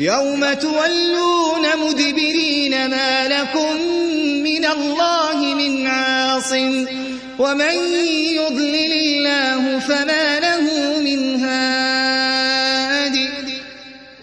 يوم تولون مدبرين ما لكم من الله من عاصم ومن يضلل الله فما